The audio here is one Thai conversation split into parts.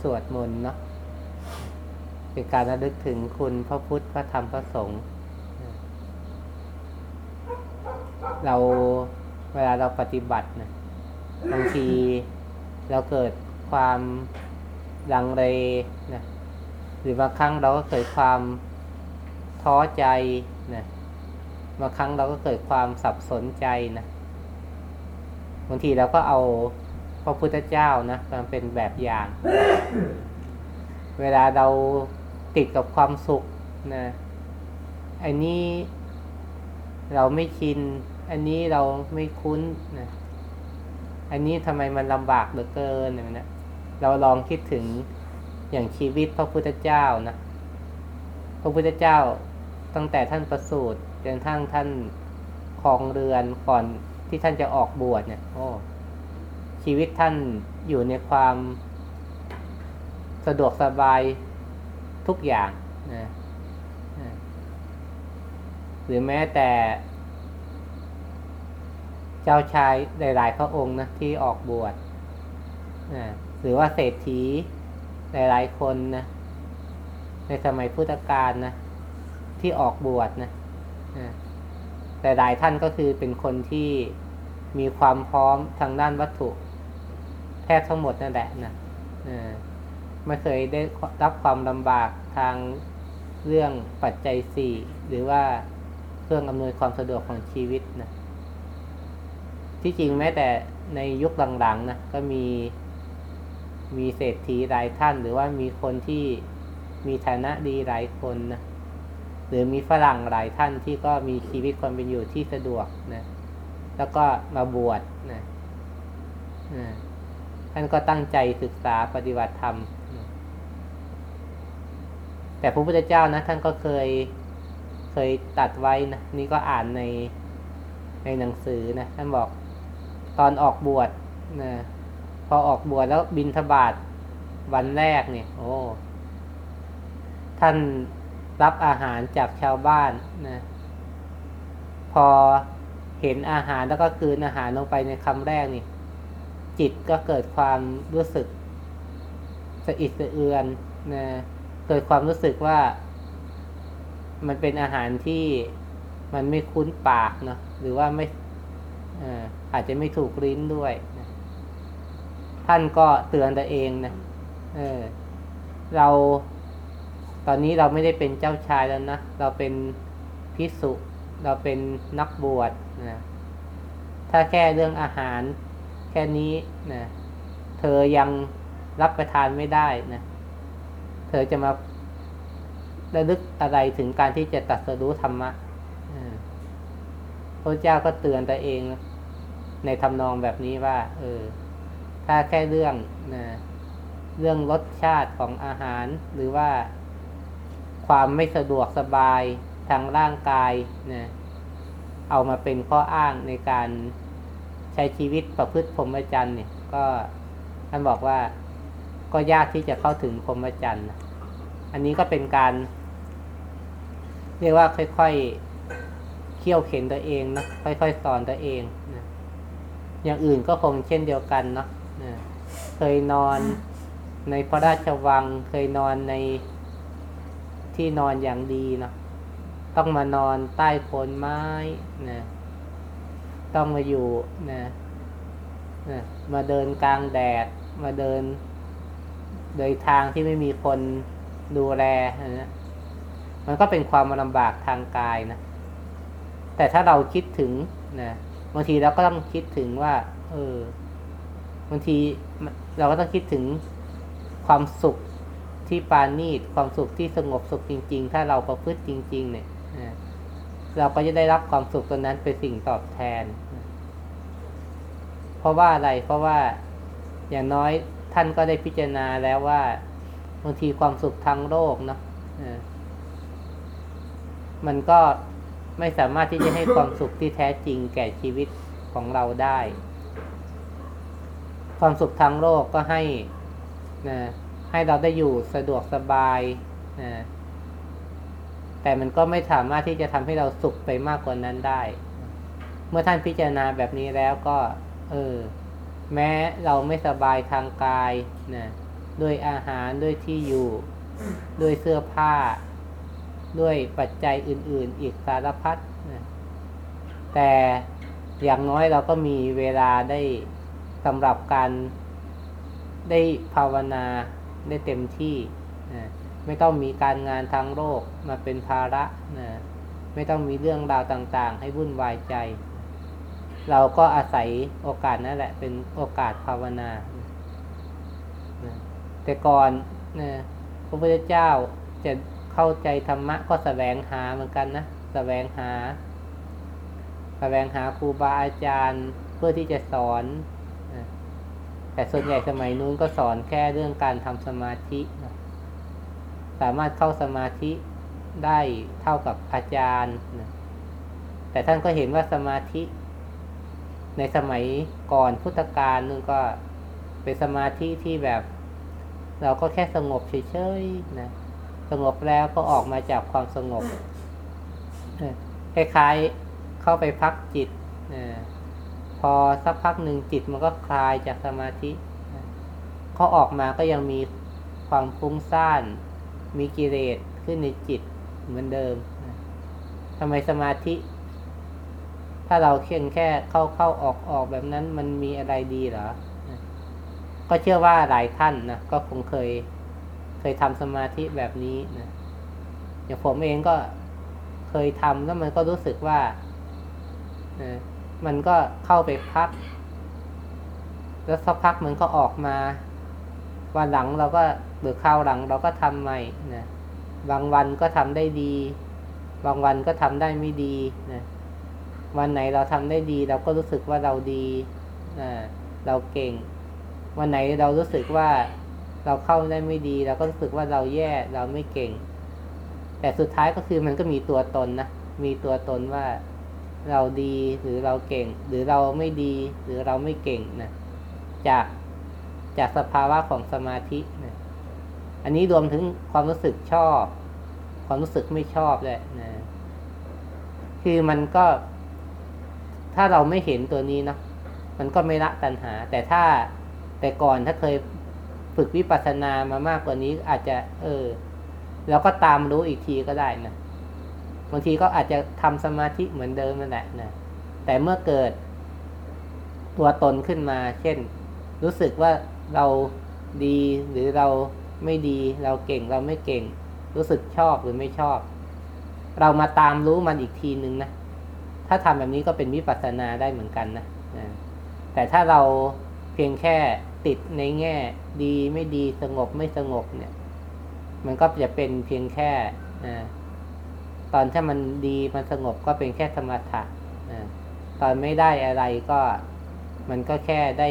สวดมนต์เนาะเป็นการระลึกถึงคุณพระพุทธพระธรรมพระสงฆ์เราเวลาเราปฏิบัตินะบางทีเราเกิดความลังเลนะหรือบางครั้งเราก็เกิดความท้อใจนะบางครั้งเราก็เกิดความสับสนใจนะบางทีเราก็เอา พระพุทธเจ้านะมาเป็นแบบอย่าง เวลาเราติดกับความสุขนะอันนี้เราไม่ชิน อันนี้เราไม่คุ้นนะอันนี้ทำไมมันลำบากเหลือเกินนะเราลองคิดถึงอย่างชีวิตพระพุทธเจ้านะพระพุทธเจ้าตั้งแต่ท่านประสูติจนทั้งท่านครองเรือนก่อนที่ท่านจะออกบวชเนี่ย โอ้ ชีวิตท่านอยู่ในความสะดวกสบายทุกอย่างนะหรือแม้แต่ เจ้าชายหลาย ๆ พระองค์นะที่ออกบวชนะหรือว่าเศรษฐีหลาย ๆ คนนะในสมัยพุทธกาลนะที่ออกบวชนะแต่หลายท่านก็คือเป็นคนที่มีความพร้อมทางด้านวัตถุ แทบทั้งหมดนั่นแหละนะไม่เคยได้รับความลำบากทางเรื่องปัจจัยสี่หรือว่าเครื่องอำนวยความสะดวกของชีวิตนะที่จริงแม้แต่ในยุคหลังๆนะก็มีมีเศรษฐีหลายท่าน หรือว่ามีคนที่มีฐานะดีหลายคนนะหรือมีฝรั่งหลายท่านที่ก็มีชีวิตความเป็นอยู่ที่สะดวกนะแล้วก็มาบวชนะ ท่านก็ตั้งใจศึกษาปฏิบัติธรรม แต่พระพุทธเจ้านะ ท่านก็เคยเคยตัดไว้นะนี่ก็อ่านในในหนังสือนะท่านบอกตอนออกบวชนะพอออกบวชแล้วบินทบาทวันแรกเนี่ย โอ้ ท่านรับอาหารจากชาวบ้านนะพอเห็นอาหารแล้วก็คืนอาหารลงไปในคำแรกนี่ จิตก็เกิดความรู้สึกสะอิดสะเอือนนะเกิดความรู้สึกว่า มันเป็นอาหารที่มันไม่คุ้นปากเนาะหรือว่าไม่อาจจะไม่ถูกลิ้นด้วยนะท่านก็เตือนตัวเองนะเออ เราตอนนี้เราไม่ได้เป็นเจ้าชายแล้วนะ เราเป็นพิสุ เราเป็นนักบวชนะ ถ้าแค่เรื่องอาหาร ค่นี้นะเธอยังรับประทานไม่ได้นะเธอจะมาระลึกอะไรถึงการที่จะตัดสรู้ธรรมะพระเจ้าก็เตือนตัวเอง ในทำนองแบบนี้ว่า เออ ถ้าแค่เรื่องนะเรื่องรสชาติของอาหารหรือว่าความไม่สะดวกสบายทางร่างกายนะเอามาเป็นข้ออ้างในการ ใช้ชีวิตประพฤติพรหมจรรย์เนี่ย ก็ท่านบอกว่าก็ยากที่จะเข้าถึงพรหมจรรย์อันนี้ก็เป็นการ เรียกว่าค่อยๆเขี่ยวเข็นตัวเองนะค่อยๆสอนตัวเองนะอย่างอื่นก็คงเช่นเดียวกันเนาะเคยนอนในพระราชวัง เคยนอนในที่นอนอย่างดีเนาะต้องมานอนใต้โคนไม้นะ ต้องมาอยู่นะนะมาเดินกลางแดด มาเดิน โดยทางที่ไม่มีคนดูแลนะมันก็เป็นความลำบากทางกายนะ แต่ถ้าเราคิดถึงนะบางทีเราก็ต้องคิดถึงว่า เออบางทีเราก็ต้องคิดถึงความสุขที่ปานีตความสุขที่สงบสุขจริง ๆ ถ้าเราประพฤติจริง ๆ เนี่ยเราก็จะได้รับความสุขตัวนั้นเป็นสิ่งตอบแทน ราะว่าอะไร เพราะว่าอย่างน้อยท่านก็ได้พิจารณาแล้วว่าบางทีความสุขทางโลกเนาะมันก็ไม่สามารถที่จะให้ความสุขที่แท้จริงแก่ชีวิตของเราได้ ความสุขทางโลกก็ให้นะให้เราได้อยู่สะดวกสบายนะแต่มันก็ไม่สามารถที่จะทำให้เราสุขไปมากกว่านั้นได้ เมื่อท่านพิจารณาแบบนี้แล้วก็ เออ แม้เราไม่สบายทางกายนะด้วยอาหารด้วยที่อยู่ ด้วยเสื้อผ้า ด้วยปัจจัยอื่น ๆ อีกสารพัดนะแต่อย่างน้อยเราก็มีเวลาได้สำหรับการได้ภาวนาได้เต็มที่นะไม่ต้องมีการงานทางโลกมาเป็นภาระนะไม่ต้องมีเรื่องราวต่าง ๆ ให้วุ่นวายใจ เราก็อาศัยโอกาสนั่นแหละ เป็นโอกาสภาวนาแต่ก่อนนะพระพุทธเจ้าจะเข้าใจธรรมะก็สแสวงหาเหมือนกันนะสแสวงหาสแสวงหาครูบาอาจารย์เพื่อที่จะสอน แต่ส่วนใหญ่สมัยนู้นก็สอนแค่เรื่องการทำสมาธิ สามารถเข้าสมาธิได้เท่ากับอาจารย์ แต่ท่านก็เห็นว่าสมาธิ ในสมัยก่อนพุทธกาลนึงก็เป็นสมาธิที่แบบ เราก็แค่สงบเฉยๆนะสงบแล้วก็ออกมาจากความสงบคล้ายๆเข้าไปพักจิตพอสักพักหนึ่งจิตมันก็คลายจากสมาธิเขาออกมาก็ยังมีความฟุ้งซ่าน มีกิเลสขึ้นในจิตเหมือนเดิมทำไมสมาธิ ถ้าเราเคียงแค่เข้าเข้าออกออกแบบนั้นมันมีอะไรดีเหรอ ก็เชื่อว่าหลายท่านนะก็คงเคยเคยทำสมาธิแบบนี้นะอย่างผมเองก็เคยทำแล้วมันก็รู้สึกว่ามันก็เข้าไปพัก แล้วสักพักมันก็ออกมา วันหลังเราก็หรือข้าวหลังเราก็ทำใหม่นะบางวันก็ทำได้ดี บางวันก็ทำได้ไม่ดีนะ วันไหนเราทำได้ดี เราก็รู้สึกว่าเราดีเราเก่ง วันไหนเรารู้สึกว่าเราเข้าได้ไม่ดี เราก็รู้สึกว่าเราแย่เราไม่เก่ง แต่สุดท้ายก็คือมันก็มีตัวตนนะมีตัวตนว่าเราดีหรือเราเก่ง หรือเราไม่ดีหรือเราไม่เก่งนะจากจากสภาวะของสมาธินะอันนี้รวมถึงความรู้สึกชอบ ความรู้สึกไม่ชอบเลยนะคือมันก็ ถ้าเราไม่เห็นตัวนี้นะมันก็ไม่ละตัณหา แต่ถ้าแต่ก่อนถ้าเคยฝึกวิปัสสนามามากกว่านี้อาจจะ เออเราก็ตามรู้อีกทีก็ได้นะบางทีก็อาจจะทำสมาธิเหมือนเดิมนั่นแหละนะแต่เมื่อเกิดตัวตนขึ้นมา เช่น รู้สึกว่าเราดีหรือเราไม่ดี เราเก่งเราไม่เก่ง รู้สึกชอบหรือไม่ชอบ เรามาตามรู้มันอีกทีนึงนะ ถ้าทำแบบนี้ก็เป็นวิปัสสนาได้เหมือนกันนะแต่ถ้าเราเพียงแค่ติดในแง่ ดีไม่ดีสงบไม่สงบเนี่ย มันก็จะเป็นเพียงแค่ตอนถ้ามันดีมันสงบก็เป็นแค่ธรรมถะตอนไม่ได้อะไรก็มันก็แค่ได้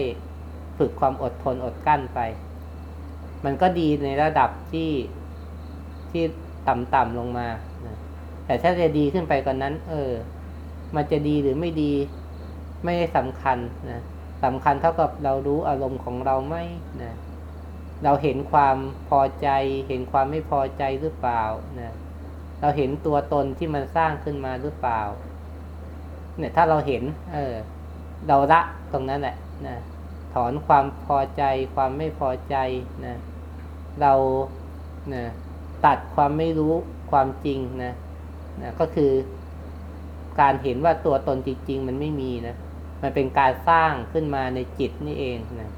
ฝึกความอดทนอดกั้นไป มันก็ดีในระดับที่ที่ต่ำๆลงมา แต่ถ้าจะดีขึ้นไปกว่านนั้น เออ มันจะดีหรือไม่ดี ไม่ได้สำคัญนะสำคัญเท่ากับเรารู้อารมณ์ของเราไหมนะเราเห็นความพอใจ เห็นความไม่พอใจหรือเปล่านะเราเห็นตัวตนที่มันสร้างขึ้นมาหรือเปล่า เนี่ย ถ้าเราเห็น เออ เราละตรงนั้นแหละนะถอนความพอใจ ความไม่พอใจนะเรานะตัดความไม่รู้ความจริงนะนะก็คือ การเห็นว่าตัวตนจริง ๆ มันไม่มีนะ มันเป็นการสร้างขึ้นมาในจิตนี่เองนะ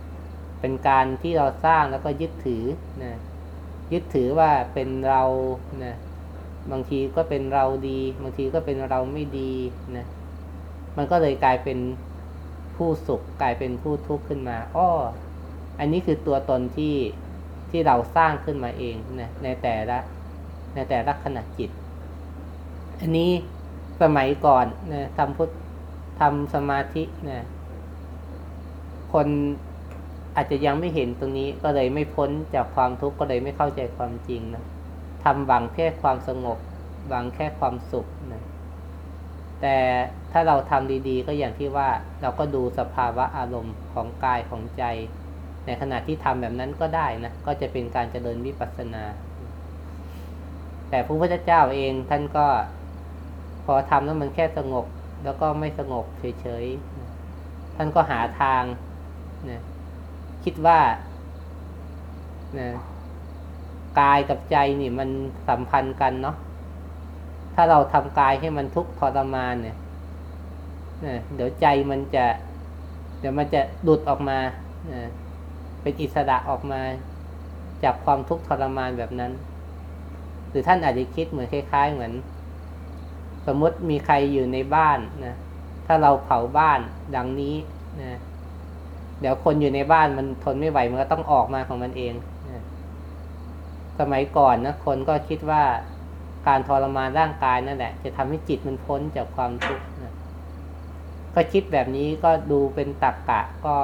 เป็นการที่เราสร้างแล้วก็ยึดถือนะ ยึดถือว่าเป็นเรานะ บางทีก็เป็นเราดี บางทีก็เป็นเราไม่ดีนะ มันก็เลยกลายเป็นผู้สุขกลายเป็นผู้ทุกข์ขึ้นมาอ้ออันนี้คือตัวตนที่ที่เราสร้างขึ้นมาเองนะในแต่ละในแต่ละขณะจิต อันนี้ สมัยก่อนนะทำพุทธทำสมาธินะคนอาจจะยังไม่เห็นตรงนี้ก็เลยไม่พ้นจากความทุกข์ก็เลยไม่เข้าใจความจริงนะทำหวังแค่ความสงบหวังแค่ความสุขนะแต่ถ้าเราทำดีๆ ก็อย่างที่ว่าเราก็ดูสภาวะอารมณ์ของกายของใจ ในขณะที่ทำแบบนั้นก็ได้นะก็จะเป็นการเจริญวิปัสสนา แต่พระพุทธเจ้าเองท่านก็ พอทำแล้วมันแค่สงบ แล้วก็ไม่สงบเฉยๆ ท่านก็หาทางนะคิดว่านะกายกับใจนี่มันสัมพันธ์กันเนาะ ถ้าเราทำกายให้มันทุกข์ทรมานเนี่ยนะเดี๋ยวใจมันจะ เดี๋ยวมันจะดุดออกมานะเป็นอิสระออกมาจากความทุกข์ทรมานแบบนั้น หรือท่านอาจจะคิดเหมือนคล้าย ๆ เหมือน สมมติมีใครอยู่ในบ้านนะถ้าเราเผาบ้านดังนี้นะเดี๋ยวคนอยู่ในบ้านมันทนไม่ไหวมันก็ต้องออกมาของมันเองนะสมัยก่อนนะคนก็คิดว่าการทรมานร่างกายนั่นแหละ จะทำให้จิตมันพ้นจากความทุกข์นะก็คิดแบบนี้ก็ดูเป็นตักกะก็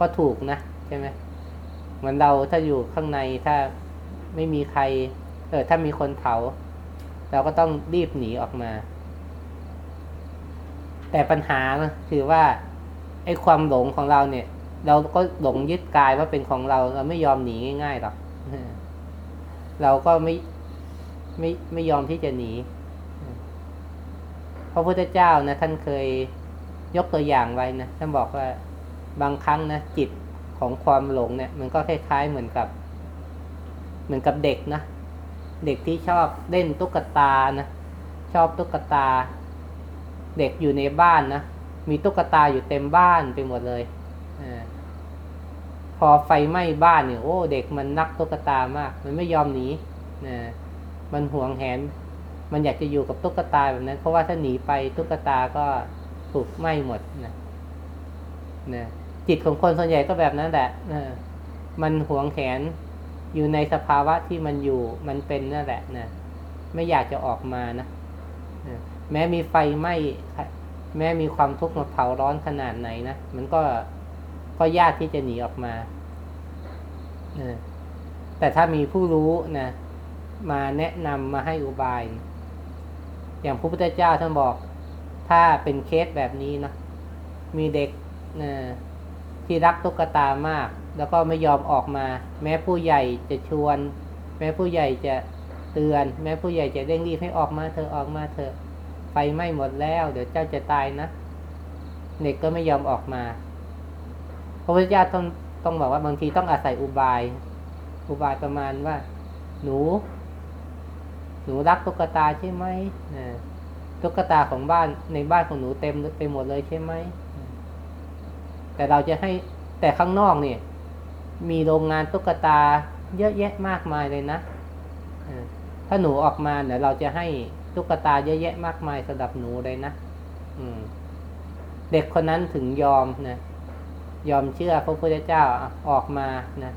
ก็ถูกนะใช่ไหมเหมือนเราถ้าอยู่ข้างในถ้าไม่มีใคร เออถ้ามีคนเผา เราก็ต้องรีบหนีออกมา แต่ปัญหาคือว่าไอ้ความหลงของเราเนี่ย เราก็หลงยึดกายว่าเป็นของเรา เราไม่ยอมหนีง่ายๆหรอกเราก็ไม่ไม่ไม่ยอมที่จะหนีพระพุทธเจ้านะท่านเคยยกตัวอย่างไว้นะท่านบอกว่าบางครั้งนะจิตของความหลงเนี่ย มันก็คล้ายๆเหมือนกับ เหมือนกับเด็กนะ เด็กที่ชอบเล่นตุ๊กตานะชอบตุ๊กตา เด็กอยู่ในบ้านนะมีตุ๊กตาอยู่เต็มบ้านไปหมดเลยอพอไฟไหม้บ้านเนี่ยโอ้เด็กมันนักตุ๊กตามาก มันไม่ยอมหนีนะมันห่วงแหน มันอยากจะอยู่กับตุ๊กตาแบบนั้น เพราะว่าถ้าหนีไปตุ๊กตาก็ถูกไหม้หมดนะนะจิตของคนส่วนใหญ่ก็แบบนั้นแหละนะมันห่วงแขน อยู่ในสภาวะที่มันอยู่มันเป็นนั่นแหละนะไม่อยากจะออกมานะแม้มีไฟไหม้แม้มีความทุกข์มาเผาร้อนขนาดไหนนะมันก็ก็ยากที่จะหนีออกมาแต่ถ้ามีผู้รู้นะมาแนะนำมาให้อุบาย อย่างพระพุทธเจ้าท่านบอก ถ้าเป็นเคสแบบนี้นะมีเด็กนะที่รักตุ๊กตามาก แล้วก็ไม่ยอมออกมา แม้ผู้ใหญ่จะชวน แม้ผู้ใหญ่จะเตือน แม้ผู้ใหญ่จะเร่งรีบให้ออกมาเธอออกมาเธอไฟไหม้หมดแล้ว เดี๋ยวเจ้าจะตายนะเด็กก็ไม่ยอมออกมาพระพุทธเจ้าต้องต้องบอกว่าบางทีต้องอาศัยอุบาย อุบายประมาณว่า หนู หนูรักตุ๊กตาใช่ไหมตุ๊กตาของบ้านในบ้านของหนูเต็มไปหมดเลยใช่ไหมแต่เราจะให้แต่ข้างนอกเนี่ย มีโรงงานตุ๊กตาเยอะแยะมากมายเลยนะ ถ้าหนูออกมาเดี๋ยวเราจะให้ตุ๊กตาเยอะแยะมากมายสำหรับหนูเลยนะเด็กคนนั้นถึงยอมนะ ยอมเชื่อพระพุทธเจ้าออกมานะ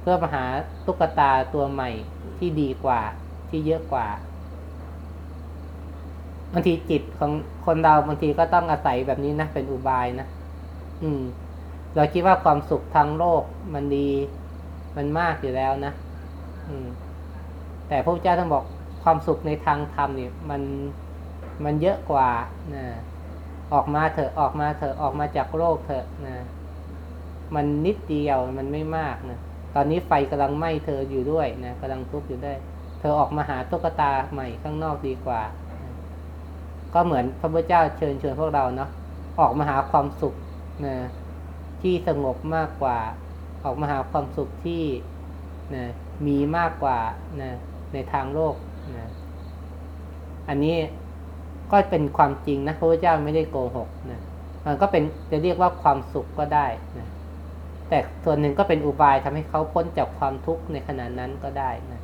เพื่อมาหาตุ๊กตาตัวใหม่ที่ดีกว่าที่เยอะกว่าบางทีจิตของคนเราบางทีก็ต้องอาศัยแบบนี้นะเป็นอุบายนะ อืม เราคิดว่าความสุขทางโลกมันดีมันมากอยู่แล้วนะอืมแต่พระพุทธเจ้าต้องบอกความสุขในทางธรรมเนี่ยมันมันเยอะกว่านะออกมาเถอะออกมาเถอะออกมาจากโลกเถอะนะมันนิดเดียวมันไม่มากนะตอนนี้ไฟกำลังไหม้เธออยู่ด้วยนะกำลังทุกข์อยู่ด้วยเธอออกมาหาตุ๊กตาใหม่ข้างนอกดีกว่า ก็เหมือนพระพุทธเจ้าเชิญชวนพวกเราเนาะออกมาหาความสุขนะ ที่สงบมากกว่า ออกมาหาความสุขที่นะมีมากกว่านะในทางโลกนะอันนี้ก็เป็นความจริงนะพระพุทธเจ้าไม่ได้โกหกนะมันก็เป็นจะเรียกว่าความสุขก็ได้นะแต่ส่วนหนึ่งก็เป็นอุบายทำให้เขาพ้นจากความทุกข์ในขณะนั้นก็ได้นะ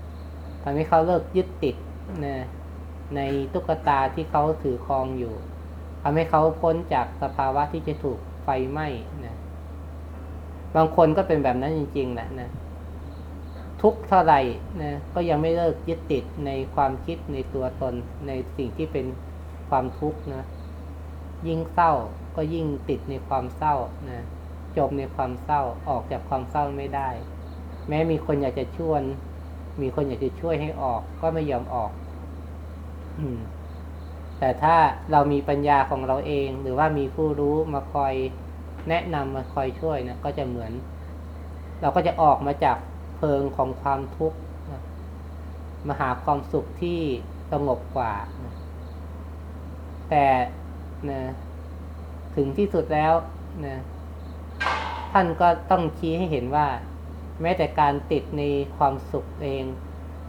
ทำให้เขาเลิกยึดติดนะในตุ๊กตาที่เขาถือครองอยู่ทำให้เขาพ้นจากสภาวะที่จะถูกไฟไหม้นะ บางคนก็เป็นแบบนั้นจริงๆแหละนะทุกเท่าไหร่นะก็ยังไม่เลิกยึดติดในความคิดในตัวตนในสิ่งที่เป็นความทุกข์นะ ยิ่งเศร้าก็ยิ่งติดในความเศร้านะจมในความเศร้าออกจากความเศร้าไม่ได้ แม้มีคนอยากจะชวน มีคนอยากจะช่วยให้ออก ก็ไม่ยอมออกแต่ถ้าเรามีปัญญาของเราเอง หรือว่ามีผู้รู้มาคอย แนะนำมาคอยช่วยนะก็จะเหมือน เราก็จะออกมาจากเพลิงของความทุกข์มาหาความสุขที่สงบกว่านะแต่นะถึงที่สุดแล้วนะท่านก็ต้องชี้ให้เห็นว่า แม้แต่การติดในความสุขเอง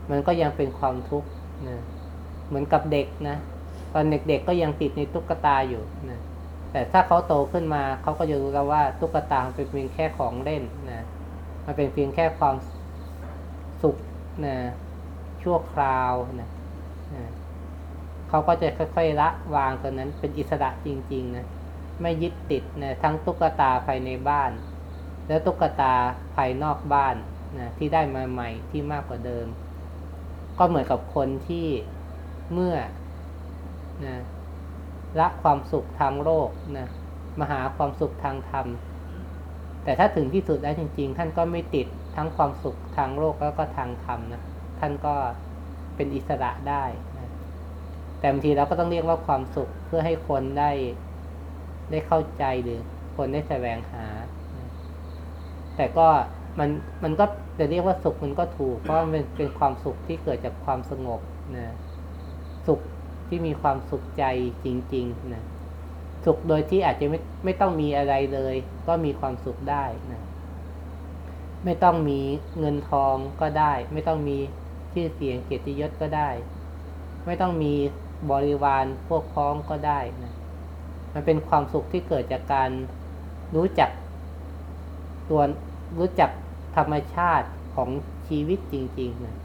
มันก็ยังเป็นความทุกข์นะเหมือนกับเด็กนะตอนเด็กๆก็ยังติดในตุ๊กตาอยู่นะ แต่ถ้าเขาโตขึ้นมาเขาก็จะรู้แล้วว่าตุ๊กตาเป็นเพียงแค่ของเล่นนะมันเป็นเพียงแค่ความสุขนะชั่วคราวนะนะเขาก็จะค่อยๆละวางตัวนั้นเป็นอิสระจริง ๆ นะไม่ยึดติดนะทั้งตุ๊กตาภายในบ้าน แล้วตุ๊กตาภายนอกบ้านนะที่ได้มาใหม่ที่มากกว่าเดิม ก็เหมือนกับคนที่เมื่อนะ ละความสุขทางโลกนะมาหาความสุขทางธรรม แต่ถ้าถึงที่สุดแล้วจริง ๆ ท่านก็ไม่ติดทั้งความสุขทางโลกแล้วก็ทางธรรมนะท่านก็เป็นอิสระได้นะแต่บางทีเราก็ต้องเรียกว่าความสุขเพื่อให้คนได้ได้เข้าใจหรือคนได้แสวงหา แต่ก็มันมันก็จะเรียกว่าสุขมันก็ถูกเพราะมันเป็นเป็นความสุขที่เกิดจากความสงบนะสุข ที่มีความสุขใจจริงๆนะสุขโดยที่อาจจะไม่ไม่ต้องมีอะไรเลย ก็มีความสุขได้นะไม่ต้องมีเงินทองก็ได้ ไม่ต้องมีชื่อเสียงเกียรติยศก็ได้ ไม่ต้องมีบริวารพวกพ้องก็ได้นะมันเป็นความสุขที่เกิดจากการรู้จักตัวรู้จักธรรมชาติของชีวิตจริงๆนะ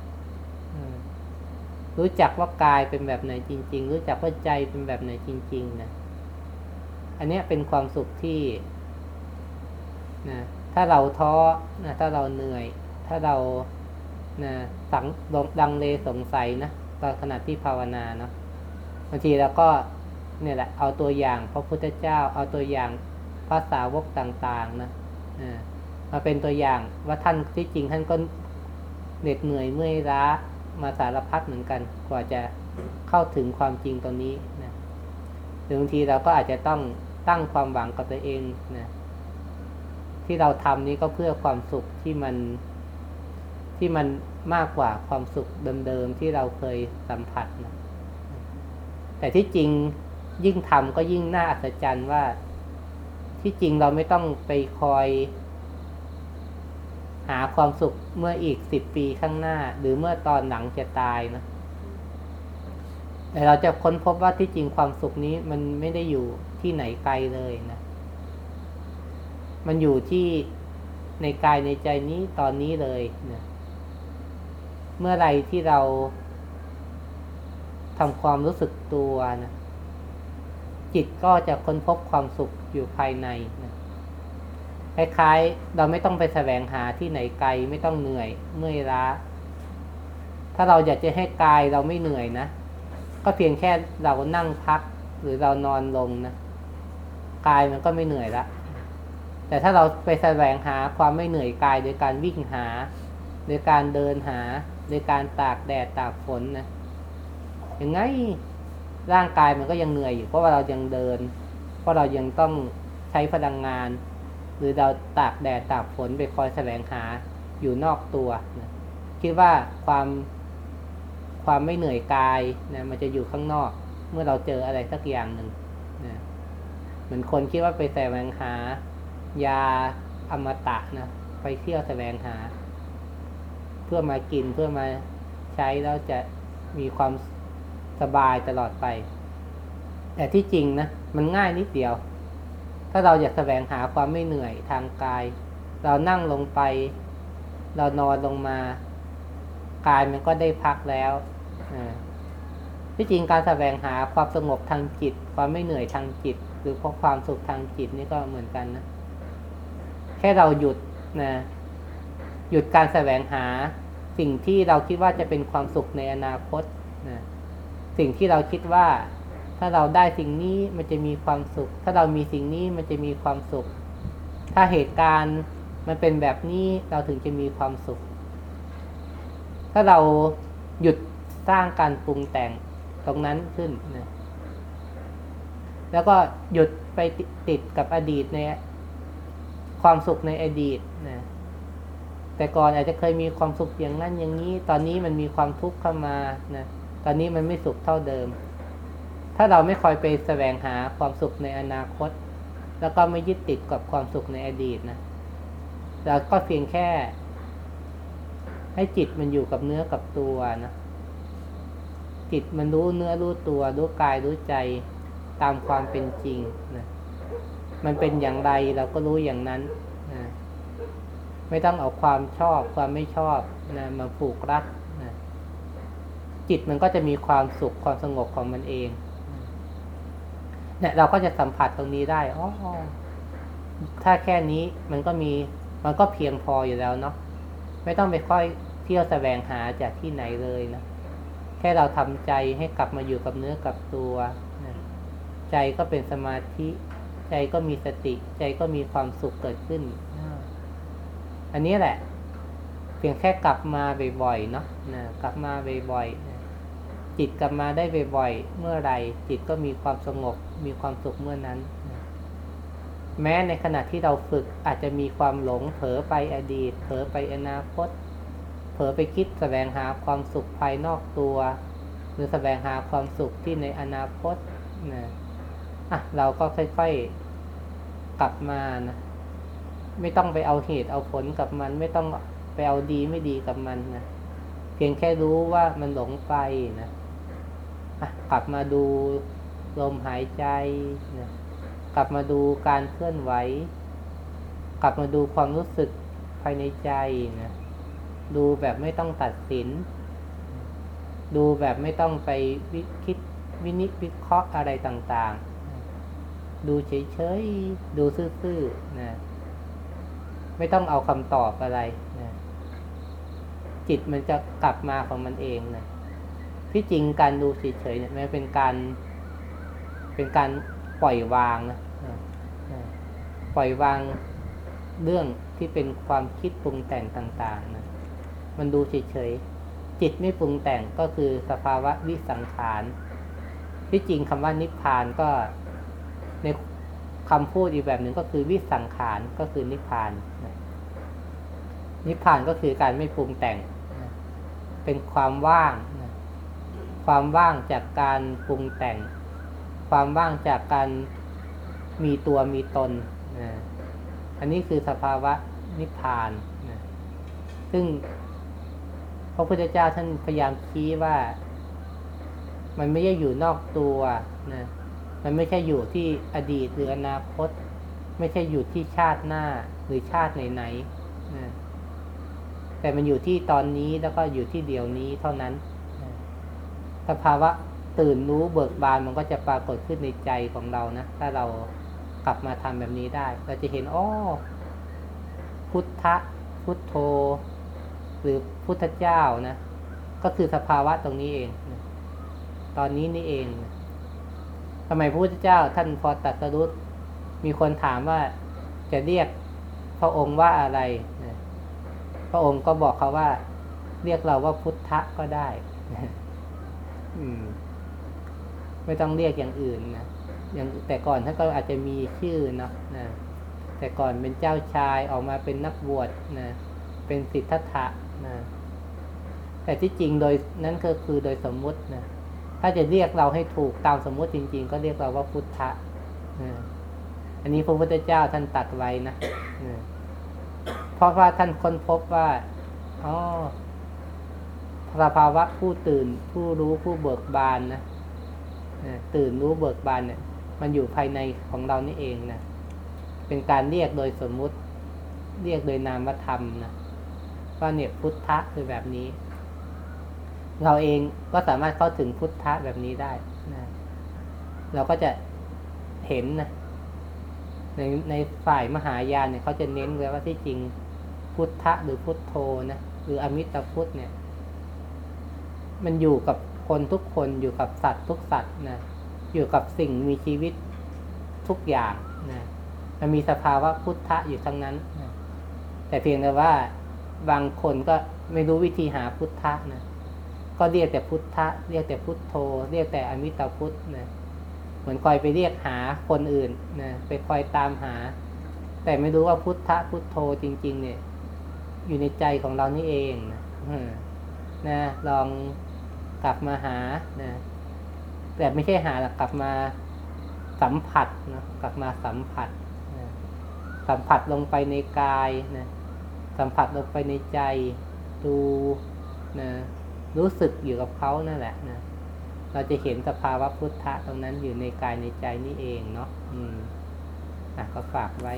รู้จักว่ากายเป็นแบบไหนจริง ๆ รู้จักว่าใจเป็นแบบไหนจริง ๆ นะ อันนี้เป็นความสุขที่นะถ้าเราท้อนะถ้าเราเหนื่อย ถ้าเรานะสังดังเลสงสัยนะตอนขณะที่ภาวนาเนาะบางทีเราก็เนี่ยแหละเอาตัวอย่างพระพุทธเจ้า เอาตัวอย่างภาษาวกต่างๆนะมาเป็นตัวอย่างว่าท่านที่จริงท่านก็เหน็ดเหนื่อยเมื่อยล้า มาสารพัดเหมือนกัน กว่าจะเข้าถึงความจริงตรงนี้นะหรือบางทีเราก็อาจจะต้องตั้งความหวังกับตัวเองนะที่เราทำนี้ก็เพื่อความสุขที่มันที่มันมากกว่าความสุขเดิมๆที่เราเคยสัมผัสนะแต่ที่จริงยิ่งทำก็ยิ่งน่าอัศจรรย์ว่าที่จริงเราไม่ต้องไปคอย หาความสุขเมื่ออีกสิบปีข้างหน้า หรือเมื่อตอนหลังจะตายนะแต่เราจะค้นพบว่าที่จริงความสุขนี้มันไม่ได้อยู่ที่ไหนไกลเลยนะ มันอยู่ที่ในกายในใจนี้ตอนนี้เลยนะเมื่อไรที่เราทำความรู้สึกตัวนะจิตก็จะค้นพบความสุขอยู่ภายในนะ คล้ายๆ เราไม่ต้องไปแสวงหาที่ไหนไกลไม่ต้องเหนื่อยเมื่อยล้า ถ้าเราอยากจะให้กายเราไม่เหนื่อยนะ ก็เพียงแค่เรานั่งพักหรือเรานอนลงนะกายมันก็ไม่เหนื่อยละแต่ถ้าเราไปแสวงหาความไม่เหนื่อยกายโดยการวิ่งหา โดยการเดินหา โดยการตากแดดตากฝนนะยังไงร่างกายมันก็ยังเหนื่อยอยู่เพราะว่าเรายังเดิน เพราะเรายังต้องใช้พลังงาน หรือเราตากแดดตากฝนไปคอยแสวงหาอยู่นอกตัวนะคิดว่าความความไม่เหนื่อยกายนะมันจะอยู่ข้างนอก เมื่อเราเจออะไรสักอย่างหนึ่งนะเหมือนคนคิดว่าไปแสวงหา ยาอมตะนะไปเที่ยวแสวงหา เพื่อมากินเพื่อมาใช้แล้วจะมีความสบายตลอดไป แต่ที่จริงนะมันง่ายนิดเดียว ถ้าเราอยากแสวงหาความไม่เหนื่อยทางกาย เรานั่งลงไป เรานอนลงมากายมันก็ได้พักแล้วที่จริงการแสวงหาความสงบทางจิต ความไม่เหนื่อยทางจิต หรือพบความสุขทางจิตนี่ก็เหมือนกันนะแค่เราหยุดนะหยุดการแสวงหาสิ่งที่เราคิดว่าจะเป็นความสุขในอนาคตนะสิ่งที่เราคิดว่า ถ้าเราได้สิ่งนี้มันจะมีความสุข ถ้าเรามีสิ่งนี้มันจะมีความสุข ถ้าเหตุการณ์มันเป็นแบบนี้เราถึงจะมีความสุข ถ้าเราหยุดสร้างการปรุงแต่งตรงนั้นขึ้นนะแล้วก็หยุดไปติดกับอดีตในความสุขในอดีตนะแต่ก่อนอาจจะเคยมีความสุขอย่างนั้นอย่างนี้ ตอนนี้มันมีความทุกข์เข้ามานะตอนนี้มันไม่สุขเท่าเดิม ถ้าเราไม่คอยไปแสวงหาความสุขในอนาคต แล้วก็ไม่ยึดติดกับความสุขในอดีตนะเราก็เพียงแค่ ให้จิตมันอยู่กับเนื้อกับตัวนะจิตมันรู้เนื้อรู้ตัว รู้กายรู้ใจตามความเป็นจริงนะมันเป็นอย่างไรเราก็รู้อย่างนั้นนะไม่ต้องเอาความชอบความไม่ชอบนะมาผูกรักนะจิตมันก็จะมีความสุขความสงบของมันเอง เนี่ยเราก็จะสัมผัสตรงนี้ได้อ๋อถ้าแค่นี้มันก็มีมันก็เพียงพออยู่แล้วเนาะไม่ต้องไปค่อยเที่ยวแสวงหาจากที่ไหนเลยนะแค่เราทำใจให้กลับมาอยู่กับเนื้อกับตัวใจก็เป็นสมาธิ ใจก็มีสติ ใจก็มีความสุขเกิดขึ้น อันนี้แหละ เพียงแค่กลับมาบ่อยๆเนาะนะกลับมาบ่อยๆ จิตกลับมาได้บ่อยๆ เมื่อไรจิตก็มีความสงบ มีความสุขเมื่อนั้น แม้ในขณะที่เราฝึกอาจจะมีความหลงเผลอไปอดีต เผลอไปอนาคต เผลอไปคิดแสวงหาความสุขภายนอกตัว หรือแสวงหาความสุขที่ในอนาคตนะอะเราก็ค่อยๆกลับมานะไม่ต้องไปเอาเหตุเอาผลกับมัน ไม่ต้องไปเอาดีไม่ดีกับมันนะเพียงแค่รู้ว่ามันหลงไปนะ กลับมาดูลมหายใจนะกลับมาดูการเคลื่อนไหว กลับมาดูความรู้สึกภายในใจนะดูแบบไม่ต้องตัดสิน ดูแบบไม่ต้องไปวิคิดวินิจวิเคราะห์อะไรต่างๆ ดูเฉยๆ ดูซื่อๆนะไม่ต้องเอาคำตอบอะไรนะจิตมันจะกลับมาของมันเองนะ ที่จริงการดูเฉยๆเนี่ยมันเป็นการ เป็นการปล่อยวางนะปล่อยวางเรื่องที่เป็นความคิดปรุงแต่งต่างๆนะมันดูเฉยๆจิตไม่ปรุงแต่งก็คือสภาวะวิสังขารที่จริงคำว่านิพพานก็ในคำพูดอีกแบบหนึ่งก็คือวิสังขารก็คือนิพพานนิพพานก็คือการไม่ปรุงแต่ง เป็นความว่าง ความว่างจากการปรุงแต่ง ความว่างจากการมีตัวมีตนนะอันนี้คือสภาวะนิพพานนะซึ่งพระพุทธเจ้าท่านพยายามชี้ว่า มันไม่ใช่อยู่นอกตัวนะมันไม่ใช่อยู่ที่อดีตหรืออนาคต ไม่ใช่อยู่ที่ชาติหน้าหรือชาติไหนๆนะแต่มันอยู่ที่ตอนนี้แล้วก็อยู่ที่เดี๋ยวนี้เท่านั้น สภาวะตื่นรู้เบิกบานมันก็จะปรากฏขึ้นในใจของเรานะ ถ้าเรากลับมาทำแบบนี้ได้ เราจะเห็นอ้อพุทธะพุทโธ หรือพุทธเจ้านะ ก็คือสภาวะตรงนี้เอง ตอนนี้นี่เองนะทำไมพระพุทธเจ้า ท่านพอตัดสรุปมีคนถามว่าจะเรียกพระองค์ว่าอะไร พระองค์ก็บอกเขาว่า เรียกเราว่าพุทธะก็ได้ อืม ไม่ต้องเรียกอย่างอื่นนะอย่างแต่ก่อนท่านก็อาจจะมีชื่อเนาะนะแต่ก่อนเป็นเจ้าชายออกมาเป็นนักบวชนะเป็นสิทธัตถะนะแต่ที่จริงโดยนั้นก็คือโดยสมมุตินะถ้าจะเรียกเราให้ถูกตามสมมุติจริง ๆ ก็เรียกเราว่าพุทธะนะอันนี้พระพุทธเจ้าท่านตัดไว้นะนะเพราะว่าท่านค้นพบว่าอ๋อ สภาวะผู้ตื่นผู้รู้ผู้เบิกบานนะตื่นรู้เบิกบานเนี่ย มันอยู่ภายในของเรานี่เองนะเป็นการเรียกโดยสมมุติ เรียกโดยนามธรรมนะว่าเนี่ยพุทธะคือแบบนี้ เราเองก็สามารถเข้าถึงพุทธะแบบนี้ได้นะเราก็จะเห็นนะในในฝ่ายมหายานเนี่ยเขาจะเน้นเลยว่าที่จริงพุทธะหรือพุทโธนะหรืออมิตรพุทธเนี่ย มันอยู่กับคนทุกคนอยู่กับสัตว์ทุกสัตว์นะอยู่กับสิ่งมีชีวิตทุกอย่างนะมันมีสภาวะพุทธะอยู่ทั้งนั้นนะแต่เพียงแต่ว่าบางคนก็ไม่รู้วิธีหาพุทธะนะก็เรียกแต่พุทธะเรียกแต่พุทโธ เรียกแต่อมิตรพุทธนะเหมือนคอยไปเรียกหาคนอื่นนะไปคอยตามหา แต่ไม่รู้ว่าพุทธะพุทโธจริง ๆ เนี่ย อยู่ในใจของเรานี่เองนะนะลอง กลับมาหานะแต่ไม่ใช่หาหรอกกลับมาสัมผัสนะกลับมาสัมผัสนะสัมผัสลงไปในกายนะสัมผัสลงไปในใจดูนะรู้สึกอยู่กับเขานั่นแหละนะเราจะเห็นสภาวะพุทธะตรงนั้นอยู่ในกายในใจนี่เองเนาะอืมอะก็ฝากไว้